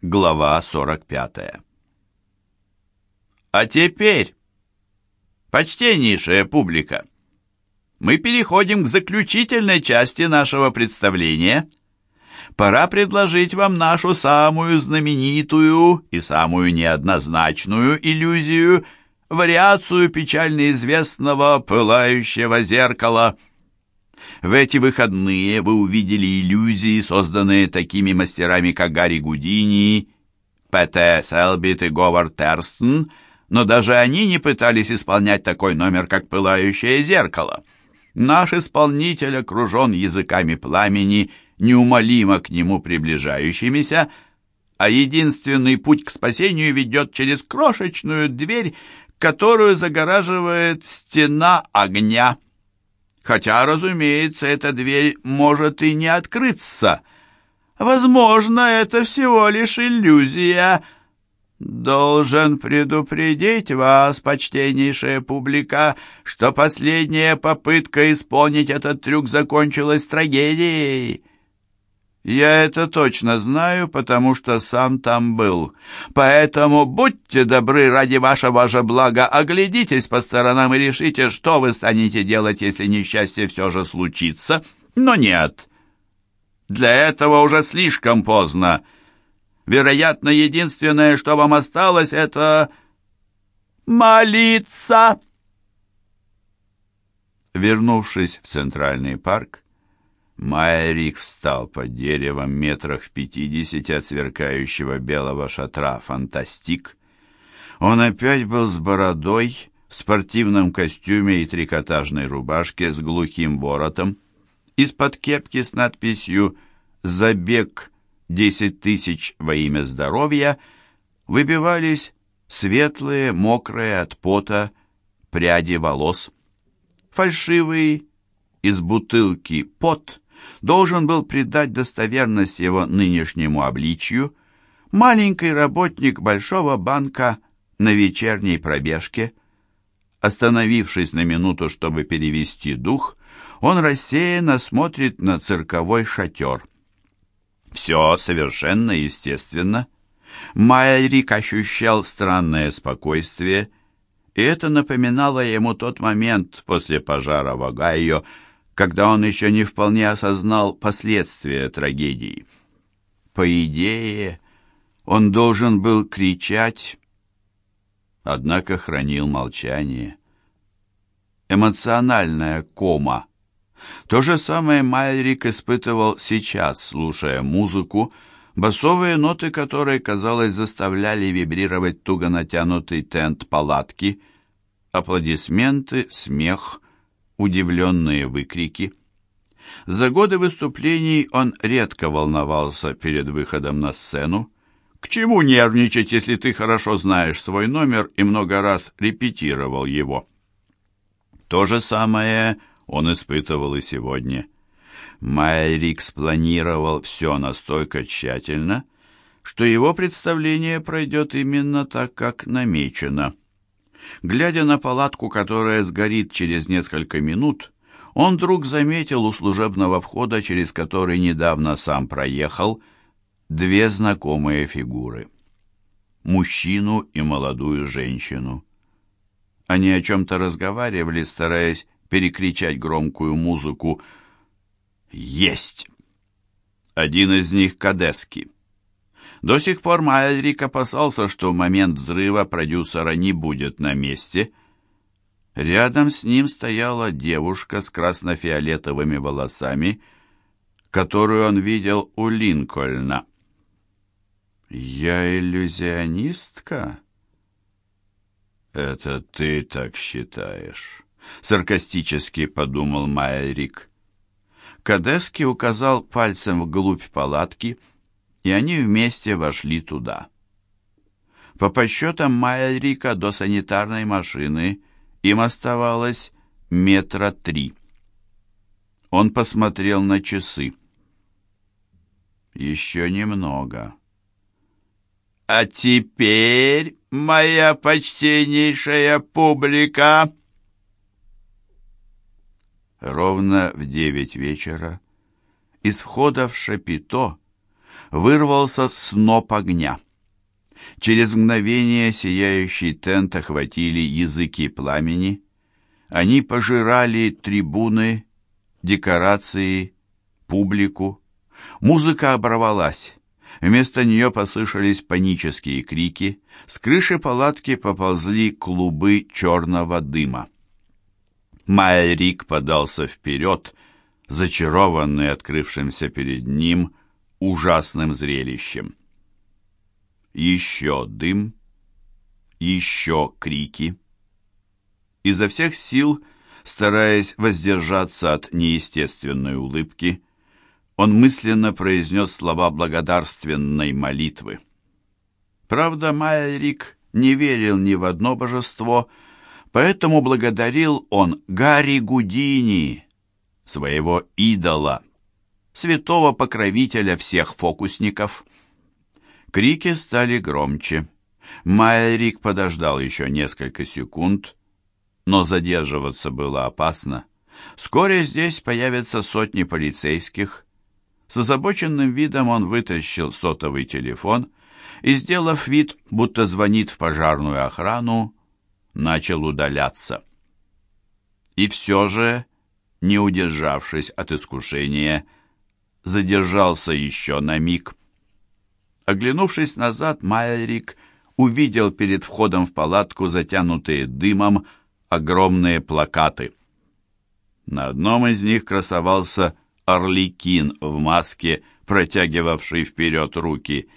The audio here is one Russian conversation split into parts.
Глава 45. А теперь, почтеннейшая публика, мы переходим к заключительной части нашего представления. Пора предложить вам нашу самую знаменитую и самую неоднозначную иллюзию, вариацию печально известного пылающего зеркала – в эти выходные вы увидели иллюзии, созданные такими мастерами, как Гарри Гудини, П.Т. Селбит и Говард Терстон, но даже они не пытались исполнять такой номер, как «Пылающее зеркало». Наш исполнитель окружен языками пламени, неумолимо к нему приближающимися, а единственный путь к спасению ведет через крошечную дверь, которую загораживает стена огня хотя, разумеется, эта дверь может и не открыться. Возможно, это всего лишь иллюзия. Должен предупредить вас, почтеннейшая публика, что последняя попытка исполнить этот трюк закончилась трагедией. Я это точно знаю, потому что сам там был. Поэтому будьте добры ради вашего же блага, оглядитесь по сторонам и решите, что вы станете делать, если несчастье все же случится. Но нет. Для этого уже слишком поздно. Вероятно, единственное, что вам осталось, это молиться. Вернувшись в Центральный парк, Майрик встал под деревом метрах в пятидесяти от сверкающего белого шатра «Фантастик». Он опять был с бородой, в спортивном костюме и трикотажной рубашке с глухим воротом. Из-под кепки с надписью «Забег десять тысяч во имя здоровья» выбивались светлые, мокрые от пота пряди волос. Фальшивый из бутылки пот должен был придать достоверность его нынешнему обличью, маленький работник большого банка на вечерней пробежке. Остановившись на минуту, чтобы перевести дух, он рассеянно смотрит на цирковой шатер. Все совершенно естественно. Майрик ощущал странное спокойствие, и это напоминало ему тот момент после пожара в Огайо, когда он еще не вполне осознал последствия трагедии. По идее, он должен был кричать, однако хранил молчание. Эмоциональная кома. То же самое Майрик испытывал сейчас, слушая музыку, басовые ноты которой, казалось, заставляли вибрировать туго натянутый тент палатки, аплодисменты, смех — удивленные выкрики. За годы выступлений он редко волновался перед выходом на сцену. К чему нервничать, если ты хорошо знаешь свой номер и много раз репетировал его? То же самое он испытывал и сегодня. Майрик спланировал все настолько тщательно, что его представление пройдет именно так, как намечено – Глядя на палатку, которая сгорит через несколько минут, он вдруг заметил у служебного входа, через который недавно сам проехал, две знакомые фигуры. Мужчину и молодую женщину. Они о чем-то разговаривали, стараясь перекричать громкую музыку. «Есть!» Один из них — Кадески. До сих пор Мальрик опасался, что в момент взрыва продюсера не будет на месте. Рядом с ним стояла девушка с красно-фиолетовыми волосами, которую он видел у Линкольна. «Я иллюзионистка?» «Это ты так считаешь?» — саркастически подумал Майрик. Кадески указал пальцем вглубь палатки — и они вместе вошли туда. По подсчетам Майрика до санитарной машины им оставалось метра три. Он посмотрел на часы. Еще немного. «А теперь, моя почтеннейшая публика!» Ровно в девять вечера из входа в Шапито вырвался сноп огня. Через мгновение сияющий тент охватили языки пламени. Они пожирали трибуны, декорации, публику. Музыка оборвалась. Вместо нее послышались панические крики. С крыши палатки поползли клубы черного дыма. Майрик подался вперед, зачарованный открывшимся перед ним ужасным зрелищем. Еще дым, еще крики. Изо всех сил, стараясь воздержаться от неестественной улыбки, он мысленно произнес слова благодарственной молитвы. Правда, Майрик не верил ни в одно божество, поэтому благодарил он Гарри Гудини, своего идола, святого покровителя всех фокусников. Крики стали громче. Майрик подождал еще несколько секунд, но задерживаться было опасно. Вскоре здесь появятся сотни полицейских. С озабоченным видом он вытащил сотовый телефон и, сделав вид, будто звонит в пожарную охрану, начал удаляться. И все же, не удержавшись от искушения, задержался еще на миг. Оглянувшись назад, Майерик увидел перед входом в палатку затянутые дымом огромные плакаты. На одном из них красовался орликин в маске, протягивавший вперед руки.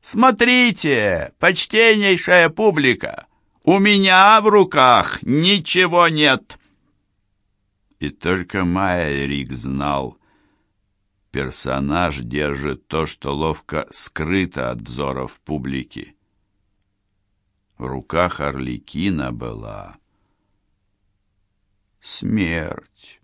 «Смотрите, почтеннейшая публика! У меня в руках ничего нет!» И только Майерик знал, персонаж держит то, что ловко скрыто от взоров публики. В руках Орликина была смерть.